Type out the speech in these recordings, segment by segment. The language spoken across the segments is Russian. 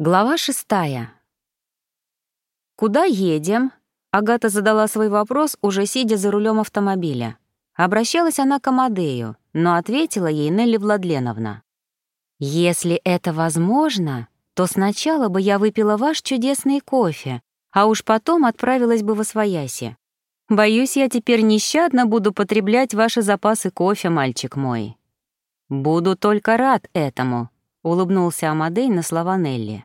Глава шестая. «Куда едем?» Агата задала свой вопрос, уже сидя за рулем автомобиля. Обращалась она к Амадею, но ответила ей Нелли Владленовна. «Если это возможно, то сначала бы я выпила ваш чудесный кофе, а уж потом отправилась бы во свояси. Боюсь, я теперь нещадно буду потреблять ваши запасы кофе, мальчик мой». «Буду только рад этому», — улыбнулся Амадей на слова Нелли.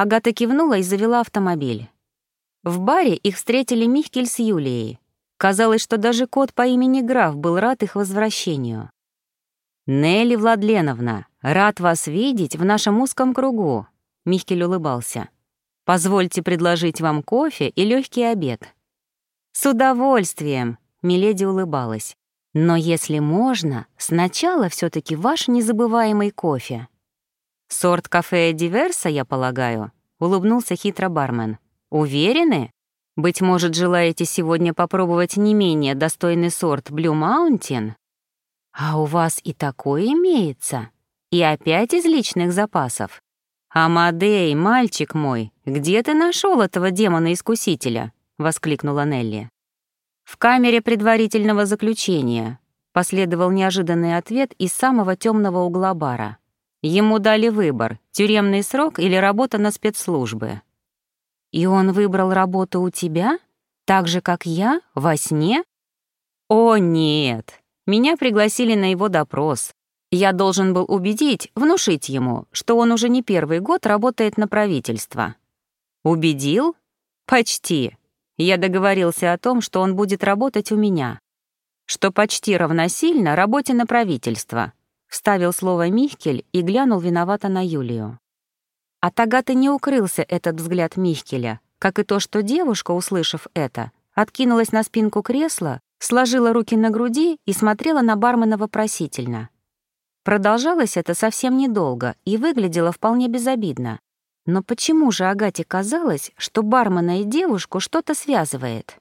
Агата кивнула и завела автомобиль. В баре их встретили Михкель с Юлией. Казалось, что даже кот по имени Граф был рад их возвращению. «Нелли Владленовна, рад вас видеть в нашем узком кругу», — Михкель улыбался. «Позвольте предложить вам кофе и легкий обед». «С удовольствием», — Миледи улыбалась. «Но если можно, сначала все таки ваш незабываемый кофе». «Сорт кафе Диверса, я полагаю?» — улыбнулся хитро бармен. «Уверены? Быть может, желаете сегодня попробовать не менее достойный сорт Blue Mountain?» «А у вас и такое имеется? И опять из личных запасов?» «Амадей, мальчик мой, где ты нашел этого демона-искусителя?» — воскликнула Нелли. «В камере предварительного заключения», — последовал неожиданный ответ из самого темного угла бара. Ему дали выбор — тюремный срок или работа на спецслужбы. И он выбрал работу у тебя? Так же, как я? Во сне? О, нет. Меня пригласили на его допрос. Я должен был убедить, внушить ему, что он уже не первый год работает на правительство. Убедил? Почти. Я договорился о том, что он будет работать у меня. Что почти равносильно работе на правительство — Вставил слово Михкель и глянул виновато на Юлию. От Агаты не укрылся этот взгляд Михкеля, как и то, что девушка, услышав это, откинулась на спинку кресла, сложила руки на груди и смотрела на бармена вопросительно. Продолжалось это совсем недолго и выглядело вполне безобидно. Но почему же Агате казалось, что бармена и девушку что-то связывает?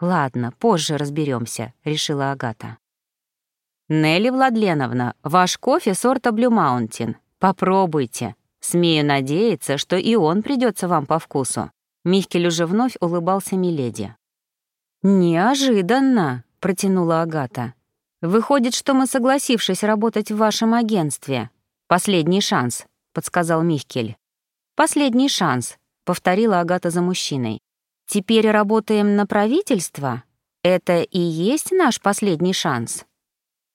«Ладно, позже разберемся, решила Агата. «Нелли Владленовна, ваш кофе сорта Blue Mountain. Попробуйте. Смею надеяться, что и он придется вам по вкусу». Михкель уже вновь улыбался Миледи. «Неожиданно», — протянула Агата. «Выходит, что мы, согласившись работать в вашем агентстве. Последний шанс», — подсказал Михкель. «Последний шанс», — повторила Агата за мужчиной. «Теперь работаем на правительство? Это и есть наш последний шанс?»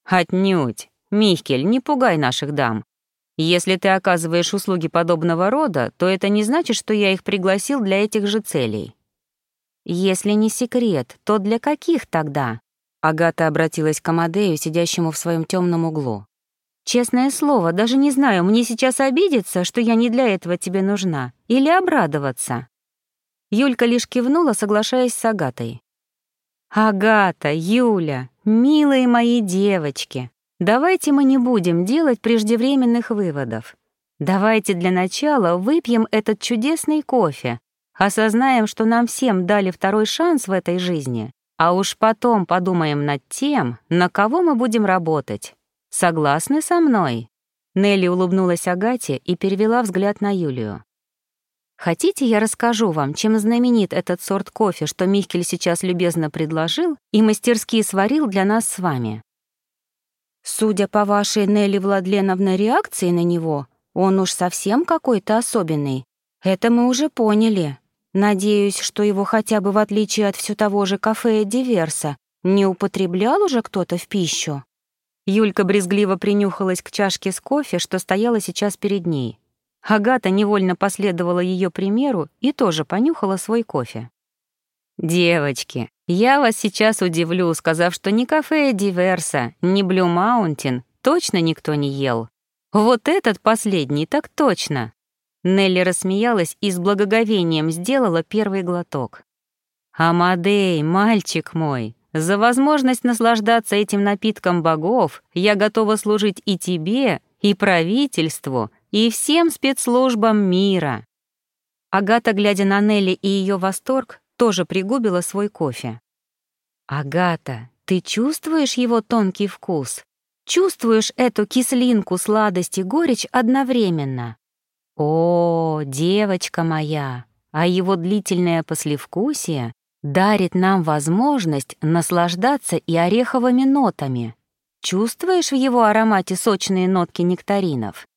«Отнюдь. Михкель, не пугай наших дам. Если ты оказываешь услуги подобного рода, то это не значит, что я их пригласил для этих же целей». «Если не секрет, то для каких тогда?» Агата обратилась к Амадею, сидящему в своем темном углу. «Честное слово, даже не знаю, мне сейчас обидеться, что я не для этого тебе нужна, или обрадоваться». Юлька лишь кивнула, соглашаясь с Агатой. «Агата, Юля, милые мои девочки, давайте мы не будем делать преждевременных выводов. Давайте для начала выпьем этот чудесный кофе, осознаем, что нам всем дали второй шанс в этой жизни, а уж потом подумаем над тем, на кого мы будем работать. Согласны со мной?» Нелли улыбнулась Агате и перевела взгляд на Юлию. Хотите, я расскажу вам, чем знаменит этот сорт кофе, что Михкель сейчас любезно предложил и мастерски сварил для нас с вами? Судя по вашей Нелли Владленовной реакции на него, он уж совсем какой-то особенный. Это мы уже поняли. Надеюсь, что его хотя бы в отличие от все того же кафе Диверса не употреблял уже кто-то в пищу. Юлька брезгливо принюхалась к чашке с кофе, что стояла сейчас перед ней. Агата невольно последовала ее примеру и тоже понюхала свой кофе. «Девочки, я вас сейчас удивлю, сказав, что ни кафе Диверса, ни Блю Маунтин точно никто не ел. Вот этот последний так точно!» Нелли рассмеялась и с благоговением сделала первый глоток. «Амадей, мальчик мой, за возможность наслаждаться этим напитком богов я готова служить и тебе, и правительству, и всем спецслужбам мира. Агата, глядя на Нелли и ее восторг, тоже пригубила свой кофе. «Агата, ты чувствуешь его тонкий вкус? Чувствуешь эту кислинку, сладость и горечь одновременно? О, девочка моя, а его длительное послевкусие дарит нам возможность наслаждаться и ореховыми нотами. Чувствуешь в его аромате сочные нотки нектаринов?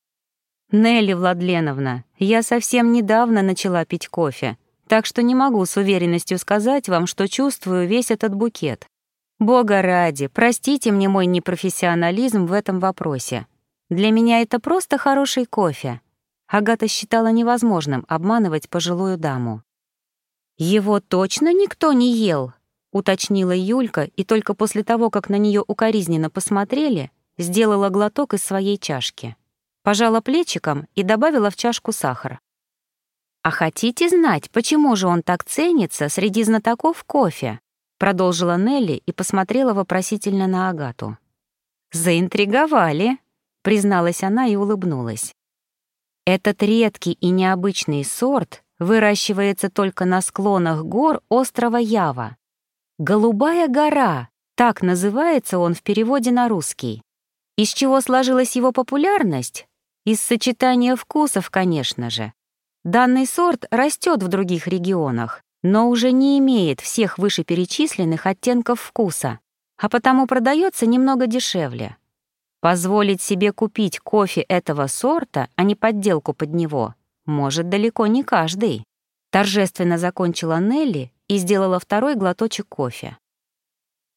Нелли Владленовна, я совсем недавно начала пить кофе, так что не могу с уверенностью сказать вам, что чувствую весь этот букет. Бога ради, простите мне мой непрофессионализм в этом вопросе. Для меня это просто хороший кофе. Агата считала невозможным обманывать пожилую даму. «Его точно никто не ел?» — уточнила Юлька, и только после того, как на нее укоризненно посмотрели, сделала глоток из своей чашки. Пожала плечиком и добавила в чашку сахар. «А хотите знать, почему же он так ценится среди знатоков кофе?» Продолжила Нелли и посмотрела вопросительно на Агату. «Заинтриговали», — призналась она и улыбнулась. Этот редкий и необычный сорт выращивается только на склонах гор острова Ява. «Голубая гора» — так называется он в переводе на русский. Из чего сложилась его популярность? Из сочетания вкусов, конечно же. Данный сорт растет в других регионах, но уже не имеет всех вышеперечисленных оттенков вкуса, а потому продается немного дешевле. Позволить себе купить кофе этого сорта, а не подделку под него, может далеко не каждый. Торжественно закончила Нелли и сделала второй глоточек кофе.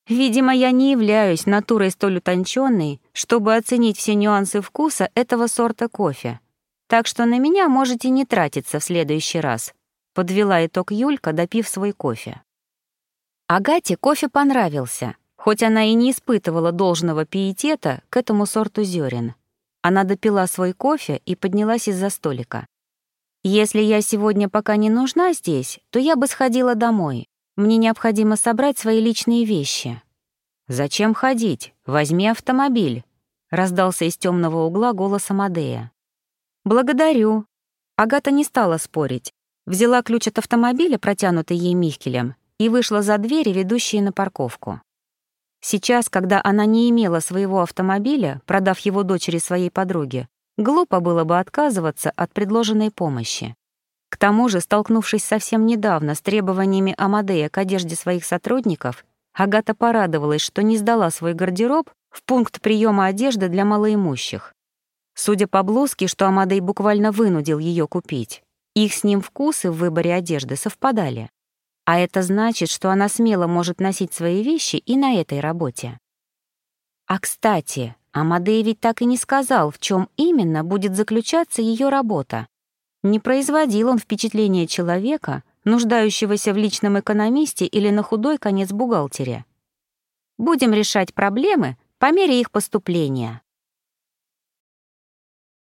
Видимо, я не являюсь натурой столь утонченной, чтобы оценить все нюансы вкуса этого сорта кофе. Так что на меня можете не тратиться в следующий раз, подвела итог Юлька, допив свой кофе. Агате кофе понравился, хоть она и не испытывала должного пиетета к этому сорту зерен. Она допила свой кофе и поднялась из-за столика. «Если я сегодня пока не нужна здесь, то я бы сходила домой. Мне необходимо собрать свои личные вещи». «Зачем ходить? Возьми автомобиль», — раздался из темного угла голос Амадея. «Благодарю». Агата не стала спорить. Взяла ключ от автомобиля, протянутый ей Михкелем, и вышла за двери, ведущие на парковку. Сейчас, когда она не имела своего автомобиля, продав его дочери своей подруге, глупо было бы отказываться от предложенной помощи. К тому же, столкнувшись совсем недавно с требованиями Амадея к одежде своих сотрудников, Агата порадовалась, что не сдала свой гардероб в пункт приема одежды для малоимущих. Судя по блузке, что Амадей буквально вынудил ее купить, их с ним вкусы в выборе одежды совпадали. А это значит, что она смело может носить свои вещи и на этой работе. А кстати, Амадей ведь так и не сказал, в чем именно будет заключаться ее работа. Не производил он впечатления человека, нуждающегося в личном экономисте или на худой конец бухгалтере. Будем решать проблемы по мере их поступления.